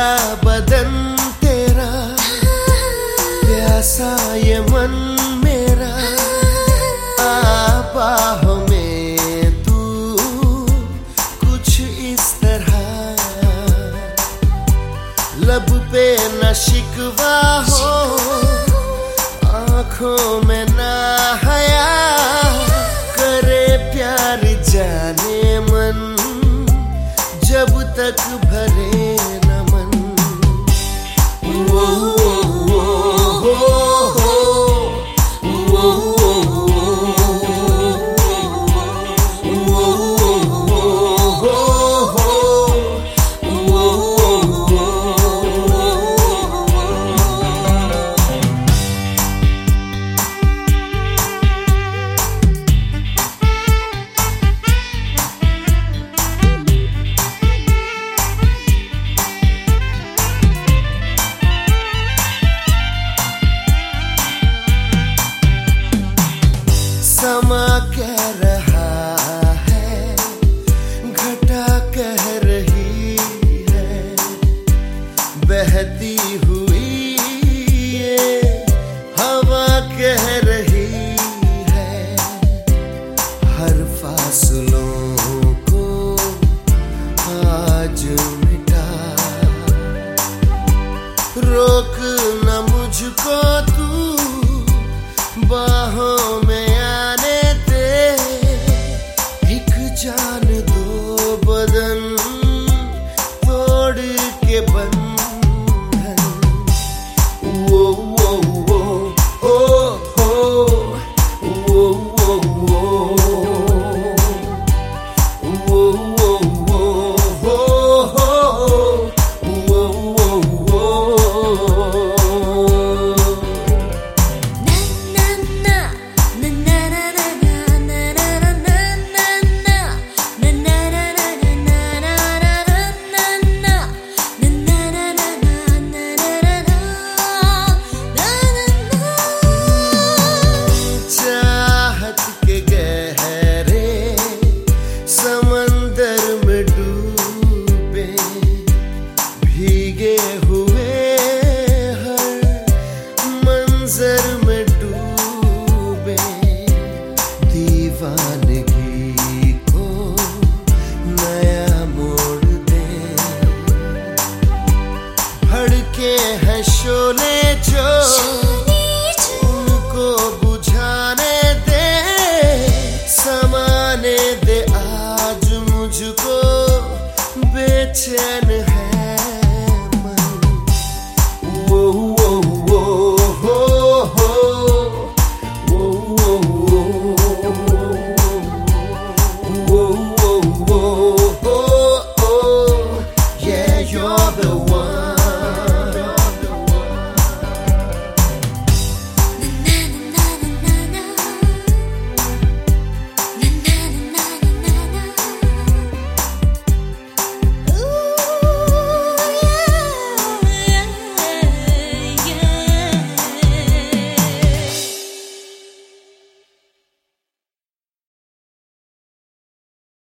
मेरा बदन तेरा, प्यासा ये मन मेरा। आबाह में तू, कुछ इस तरह। लब पे न शिकवा हो, आँखों में के है शोले जो।